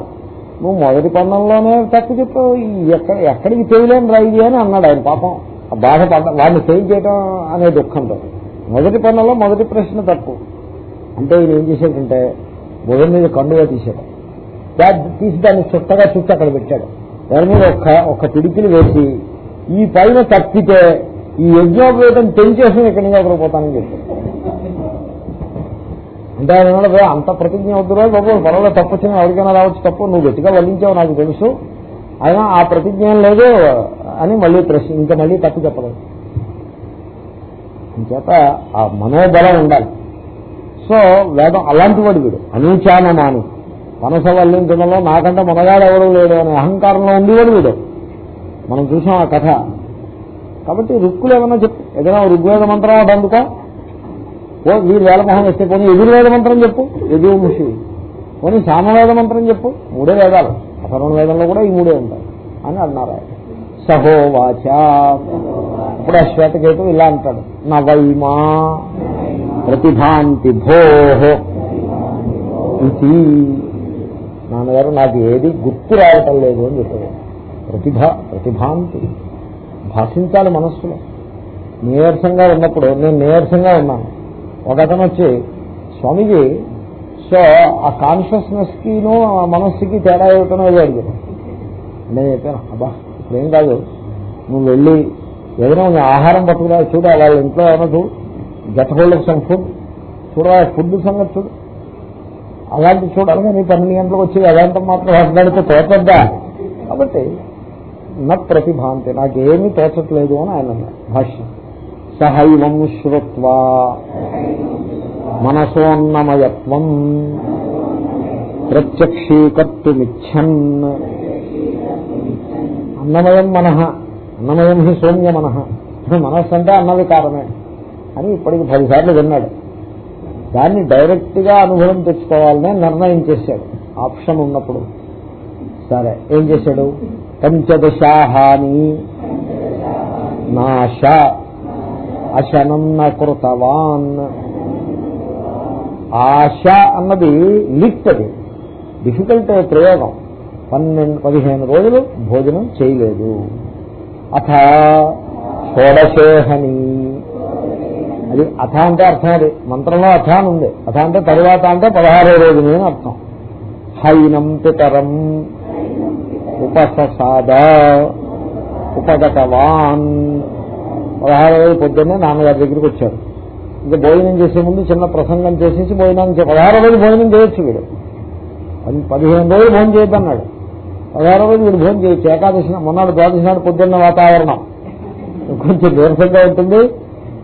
నువ్వు మొదటి పన్నంలోనే తప్పు చెప్పావు ఎక్కడ ఎక్కడికి చేయలేని రా ఇది అని అన్నాడు ఆయన పాపం. ఆ బాధ వాడిని ఫెయిల్ చేయడం అనే దుఃఖంతో మొదటి పన్నంలో మొదటి ప్రశ్న తప్పు. అంటే ఈయన ఏం చేశాడంటే భుజం మీద కండుగా తీశాడు. దాన్ని తీసి దాన్ని చుట్టగా చుట్టూ అక్కడ పెట్టాడు. దాని మీద ఒక్క ఒక్క పిడికిలు వేసి ఈ పైన తప్పితే ఈ యజ్ఞోపేతం తెంచేసి ఇక్కడి నుంచి అక్కడ పోతానని చెప్పారు. అంటే ఆయన ఏమన్నా అంత ప్రతిజ్ఞ వద్దురా బాబు పర్వాలేదు తప్పు వచ్చిన ఎవరికైనా రావచ్చు తప్పు నువ్వు గట్టిగా వల్లించావు నాకు తెలుసు. అయినా ఆ ప్రతిజ్ఞ ఏం లేదు అని మళ్ళీ ప్రశ్న ఇంకా మళ్ళీ తప్పు చెప్పలేదు. చేత ఆ మనోబలం ఉండాలి. సో వేదం అలాంటి వాడు వీడు. అనూచానమాని. మనస వల్లించడంలో నాకంటే మనగాడు ఎవడు లేడు అనే అహంకారంలో ఉండేవాడు వీడు. మనం చూసాం ఆ కథ. కాబట్టి రుక్కులు ఏమన్నా చెప్పు. ఏదైనా ఋగ్వేద మంత్రం ఒకటి అందుకో? ఓ వీరు వేలమోహం వేస్తే పోనీ ఎదుర్వేద మంత్రం చెప్పు. యజుముషి పోనీ సామవేద మంత్రం చెప్పు. మూడే వేదాలు. అసరణ వేదంలో కూడా ఈ మూడే ఉంటాయి అని అన్నారు ఆయన సహోవాచ ఇప్పుడు ఆ శ్వేతకేతు ఇలా అంటాడు. నవైమా ప్రతిభాంతి భోహ ఇది. నాన్నగారు నాకు ఏది గుర్తు రావటం లేదు అని చెప్పాడు. ప్రతిభ ప్రతిభాంతి. భాషించాలి మనస్సులో. నీరసంగా ఉన్నప్పుడు నేను నీరసంగా ఉన్నాను. ఒక అతను వచ్చి స్వామికి సో ఆ కాన్షియస్నెస్ కినో ఆ మనస్సుకి తేడా ఏమిటనో ఏదో అడిగాను నేను చెప్పాను అబ్బా ఇప్పుడేం కాదు. నువ్వు వెళ్ళి ఏదైనా ఆహారం పట్టుకురా చూడు వాళ్ళ ఇంట్లో ఏమన్నా చూడు get hold of some food చూడ ఫుడ్ సంగతి చూడు. అలాంటి చూడాలి కానీ పన్నెండు గంటలకు వచ్చి అలాంటి మాత్రం మాట్లాడితే తోపద్దా కాబట్టి నా ప్రతిభాంతి నాకేమీ తోచట్లేదు అని ఆయన అన్నారు. భాష్యం. సహైవం శ్రుత్వా. మనసోన్నమయత్వం. ప్రత్యక్షీకర్తుమిచ్చన్. అన్నమయం మనః. అన్నమయం హి సౌమ్య మనః. మనస్సు అంటే అన్నవికారమే. అని ఇప్పటికి పదిసార్లు విన్నాడు. దాన్ని డైరెక్ట్గా అనుభవం తెచ్చుకోవాలని నిర్ణయం చేశాడు. ఆప్షన్ ఉన్నప్పుడు. సరే ఏం చేశాడు? పంచదశాహాని నాశ అశనం కృతవాన్. ఆశ అన్నది లిట్ అది. డిఫికల్ట్ ప్రయోగం. పన్నెండు పదిహేను రోజులు భోజనం చేయలేదు. అథ షోడశేహని. అది అథ అంటే అర్థం అది. మంత్రంలో అథ అని ఉంది. అథ అంటే తరువాత అంటే పదహారో రోజుని అని అర్థం. హైనం పితరం ఉపససాద ఉపగతవాన్. పదహారో రోజు పొద్దున్నే నాన్నగారి దగ్గరికి వచ్చారు. ఇంకా భోజనం చేసే ముందు చిన్న ప్రసంగం చేసేసి భోజనానికి పదహారో రోజులు భోజనం చేయొచ్చు వీడు. పదిహేను రోజులు భోజనం చేయొద్దన్నాడు. పదహారో రోజులు వీడు భోజనం చేయొచ్చు. ఏకాదశి నా- ద్వాదశి నాడు పొద్దున్న వాతావరణం. కొంచెం నీరసంగా ఉంటుంది.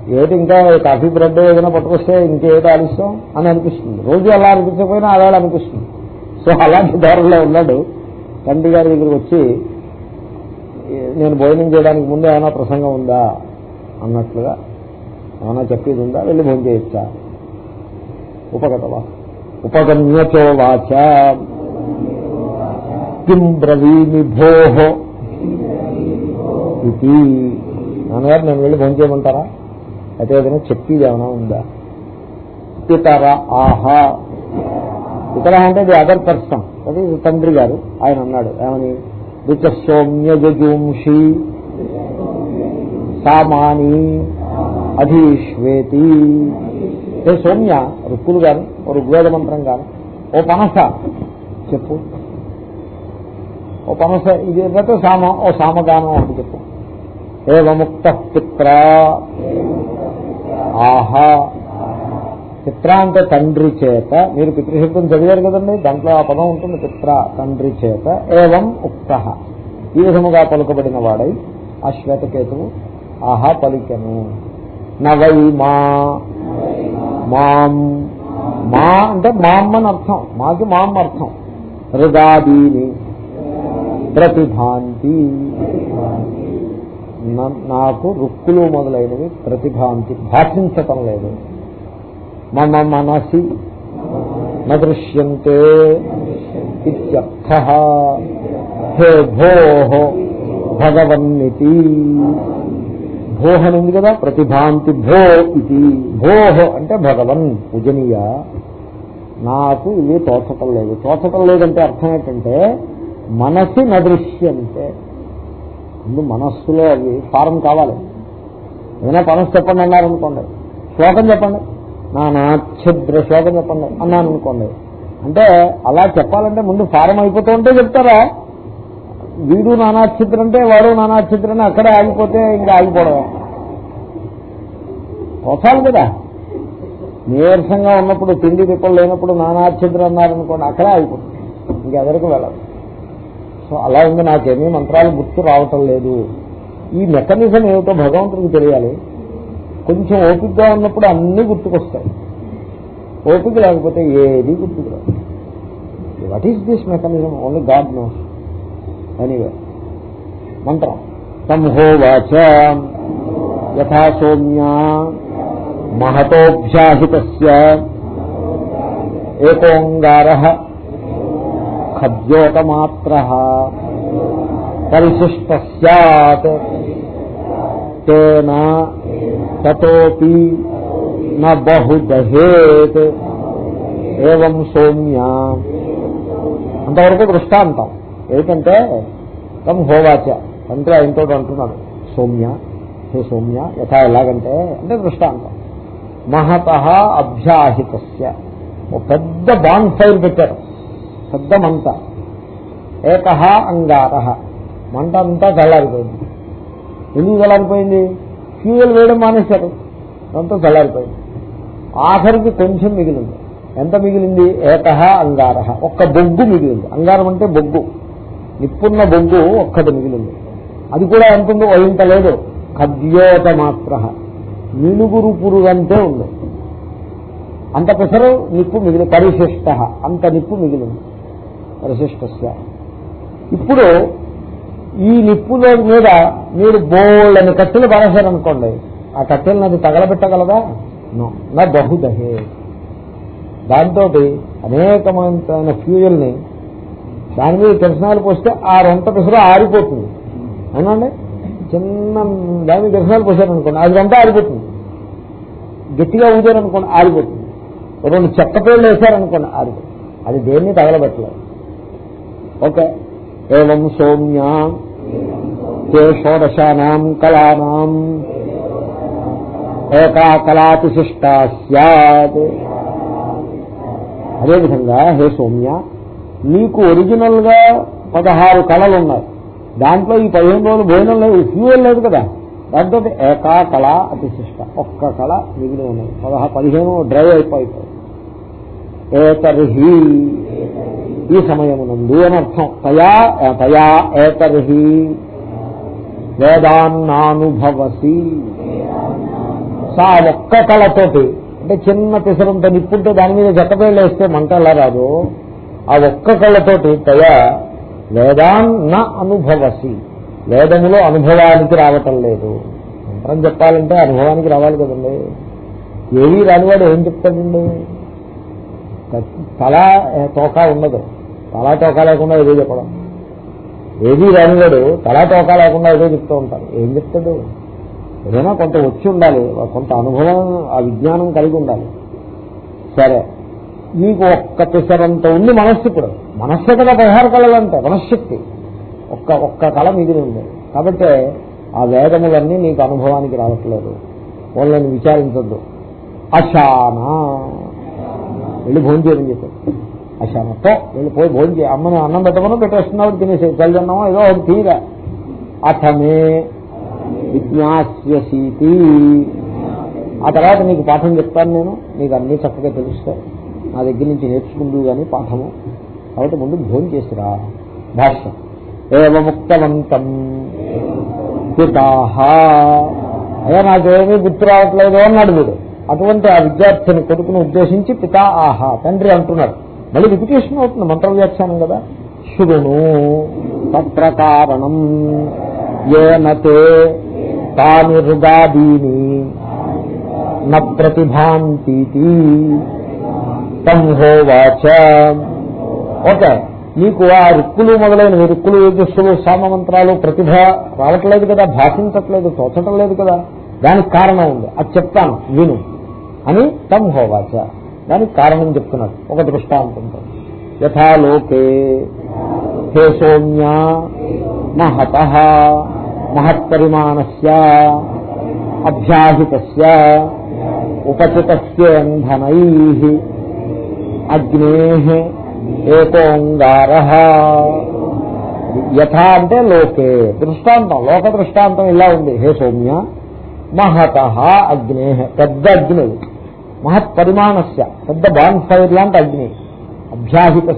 ఏది ఇంకా కాఫీ బ్రెడ్ ఏదైనా పట్టుకొస్తే ఇంకేదో ఆలస్యం అని అనిపిస్తుంది. రోజు అలా అనిపించకపోయినా అలా అనిపిస్తుంది. సో అలాంటి దారుల్లో ఉన్నాడు. తండ్రి గారి దగ్గరికి వచ్చి నేను భోజనం చేయడానికి ముందు ఏమైనా ప్రసంగం ఉందా? అన్నట్లుగా ఏమైనా చెప్పేది ఉందా? వెళ్ళి భోజనం చేయొచ్చా? ఉపగతవా ఉపగమ్యతో వాచ కిం బ్రవీమి భోహ ఇది నాన్నగారు నేను వెళ్ళి భోజనం చేయమంటారా? అయితే ఏదైనా చెప్పేది ఏమైనా ఉందా? ఇతర ఆహా. ఇతర అంటే ది అదర్ పర్సన్. అది తండ్రి గారు ఆయన అన్నాడు. ఏమని? రుచ సౌమ్య జజూంషి సామాని అధీష్వేతి. ఏ సౌమ్య రుక్కులు గాని ఋగ్వేద మంత్రం గాని ఓ పనస చెప్పు. ఓ పనస ఇది ఏంటంటే సామ ఓ సామగానం ఒకటి చెప్పు. ఏవముక్త పిత్ర ఆహా పిత్ర అంటే తండ్రి చేత మీరు పితృశబ్దం చదివారు కదండి దాంట్లో ఆ పదం ఉంటుంది పిత్ర తండ్రి చేత ఏవం ఉక్త. ఈ విధముగా పలుకబడిన వాడై ఆ శ్వేతకేతువు ఆహా పలికెను. నవై మా. మాం. మా అంటే మామ్ అని అర్థం. మాకి మామ్ అర్థం. హృదాదీని ప్రతిభాంతి. న- నాకు రుక్కులు మొదలైనవి ప్రతిభాంతి. భాషించటం లేదు. మమ మనసి నృశ్యంతే ఇత్యర్థ. హే భో భగవన్నితి. భోహ అని ఉంది కదా ప్రతిభాంతి భో ఇది. భోహ అంటే భగవన్ పూజనీయ. నాకు ఇవి తోచటం లేదు. తోచటం లేదంటే అర్థం ఏంటంటే మనసి నదృశ్యంతే. ముందు మనస్సులో అవి ఫారం కావాలి. ఏదైనా మనస్సు చెప్పండి అన్నారనుకోండి. శ్లోకం చెప్పండి. నానాచ్ఛిద్ర నాఛిద్ర శ్లోకం చెప్పండి అన్నాను అనుకోండి అంటే అలా చెప్పాలంటే ముందు ఫారం అయిపోతూ ఉంటే చెప్తారా? వీడు నానాచ్ఛిద్ర అంటే వాడు నానాచ్ఛిద్ర అని అక్కడే ఆగిపోతే ఇంకా ఆగిపోవడం పోసాలి కదా. నీరసంగా ఉన్నప్పుడు తిండి తిప్పలు లేనప్పుడు నానాచ్ఛిద్ర అన్నారనుకోండి అక్కడే ఆగిపోతుంది ఇంకెవరికి వెళ్ళదు సో అలా ఉంది నాకేమీ మంత్రాలు గుర్తు రావటం లేదు. ఈ మెకానిజం ఏమిటో భగవంతుడికి తెలియాలి. కొంచెం ఓపికగా ఉన్నప్పుడు అన్ని గుర్తుకొస్తాయి. ఓపిక లేకపోతే ఏది గుర్తుకు రాదు what is this mechanism only God knows anyway మంత్రం సంహోవాచ యథా సౌమ్య మహతోభ్యాహిత ఏకోంగార ఖద్యోతమాత్ర పరిశిష్ట సత్ తేన తోపి న బహుదహేత్ ఏవం సౌమ్య అంతవరకు దృష్టాంతం। ఏంటంటే తమ్ హోవాచ। తండ్రి ఆయనతో అంటున్నాడు। సౌమ్య। హే సౌమ్య యథా ఎలాగంటే అంటే దృష్టాంతం। మహత అభ్యాహితస్య। ఒక పెద్ద బాన్ ఫైర్ పెట్టారు। పెద్ద మంట। ఏక అంగార। మంట అంతా చల్లారిపోయింది ఎందుకు చల్లారిపోయింది ఫ్యూయల్ వేయడం మానేశారు. దాంతో చల్లారిపోయింది. ఆఖరికి కొంచెం మిగిలింది. ఎంత మిగిలింది? ఏకహ అంగార ఒక్క బొగ్గు మిగిలింది. అంగారం అంటే బొగ్గు. నిప్పున్న బొగ్గు ఒక్కటి మిగిలింది. అది కూడా ఎంత ఉందో ఇంత లేదు. ఖద్యోత మాత్ర నిలుగురు పురుగంతే ఉంది. అంత పెసరు నిప్పు మిగిలి పరిశిష్ట అంత నిప్పు మిగిలింది. పరిశిష్టస్య. ఇప్పుడు ఈ నిప్పుల మీద మీరు బోళ్ళని కట్టెలు పారేశారనుకోండి ఆ కట్టెలను అది తగలబెట్టగలదా? నా. బహుదహే. దాంతో అనేకమైన ఫ్యూయల్ని దాని మీద కిరసనాలు పోస్తే ఆ రొంత పిసరు ఆరిపోతుంది. అవునండి? చిన్న దాని మీద కిరసనాలు పోసారనుకోండి అది రొంత ఆరిపోతుంది. గట్టిగా ఊదారనుకోండి ఆరిపోతుంది. రెండు చెక్క పేర్లు వేశారనుకోండి ఆరిపోతుంది. అది దేన్ని తగలబెట్టలేదు. ఓకే. ఏం సౌమ్య తే షోడశానాం కళానాం ఏకా కళాతిశిష్టా సత్ అదేవిధంగా హే సౌమ్య నీకు ఒరిజినల్గా పదహారు కళలు ఉన్నాయి దాంట్లో ఈ పదిహేను రోజులు భోజనం లేదు ఫ్యూయల్ లేదు కదా. దాంతో ఏకా కళ అతిశిష్ట ఒక్క కళ మిగిలి ఉన్నాయి. పదహారు పదిహేను డ్రై అయిపోయిపోయి ఏతర్హి. ఈ సమయమునందు అనర్థం అర్థం తయా తయా ఏతర్హి. వేదాన్నానుభవసి. సా ఒక్క కళతోటి అంటే చిన్న పిసరంత నిప్పుంటే దాని మీద జట్టపేళ్ళు వేస్తే మంట అలా రాదు? ఆ ఒక్క కళ్ళతోటి తయా వేదాన్న అనుభవసి. వేదములో అనుభవానికి రావటం లేదు. మంత్రం చెప్పాలంటే అనుభవానికి రావాలి కదండి. ఏవీ రానివాడు ఏం చెప్తాడండి? తల తోకా ఉండదు. తలా తోకా లేకుండా ఏదో చెప్పడం. ఏదీ రానివాడు తలా తోకా లేకుండా ఏదో చెప్తూ ఉంటారు ఏం చెప్తాడు? ఏదైనా కొంత వచ్చి ఉండాలి. కొంత అనుభవం ఆ విజ్ఞానం కలిగి ఉండాలి. సరే. నీకు ఒక్క పిసరంత ఉంది మనస్సు ఇప్పుడు మనస్సు కదా పరిహార కళలు అంటే మనశ్శక్తి. ఒక్క ఒక్క కళ మిగిలి ఉంది. కాబట్టి ఆ వేదములన్నీ నీకు అనుభవానికి రావట్లేదు. వాళ్ళని విచారించద్దు. అశానా. వెళ్ళి భోజనం చేయని ఆ అశానతో వెళ్ళి పోయి భోజనం చేయ. అమ్మని అన్నం పెట్టమని పెట్టేస్తున్నావు తినేసే చల్లన్నామో ఏదో ఒకటి తీరా. అథమే విజ్ఞాస్యసీతి ఆ తర్వాత నీకు పాఠం చెప్తాను నేను. నీకు అన్ని చక్కగా తెలుస్తాయి. నా దగ్గర నుంచి నేర్చుకుందు కానీ పాఠము. కాబట్టి ముందు భోజనం చేసిరా. భాష్యం. ఏవముక్తవంతం పితాహ అయ్యా నాకేమీ గుర్తు రావట్లేదు అన్నాడు మీరు అటువంటి ఆ విద్యార్థిని కొడుకును ఉద్దేశించి పితా ఆహా తండ్రి అంటున్నారు. మళ్ళీ రిపిటేషన్ అవుతుంది మంత్ర వ్యాఖ్యానం కదా. శృణు తత్ర కారణం ఏనతే తాని రుగాదీని నతిభాంతీతి ప్రతిభాంతీతి. తం హోవాచ ఓకే నీకు ఆ రుక్కులు మొదలైన రుక్కులు సామ సామమంత్రాలు ప్రతిభ రావట్లేదు కదా భాషించట్లేదు తోచటం లేదు కదా. దానికి కారణం ఉంది. అది చెప్తాను విను. అని తమ్ హోవాచ. దానికి కారణం చెప్తున్నాడు ఒక దృష్టాంతంతో. యథాలోకే హే సౌమ్య మహత మహత్పరిమాణస్య అభ్యాహిత ఉపచితస్యేంధనై అగ్నే ఏకోంగార. యథా అంటే లోకే. దృష్టాంతం. లోక దృష్టాంతం ఇలా ఉంది. హే సౌమ్య మహత అగ్నే. పెద్ద అగ్ని మహత్పరిమాణస్య పెద్ద బాన్ ఫైర్ లాంటి అగ్ని అభ్యాహిత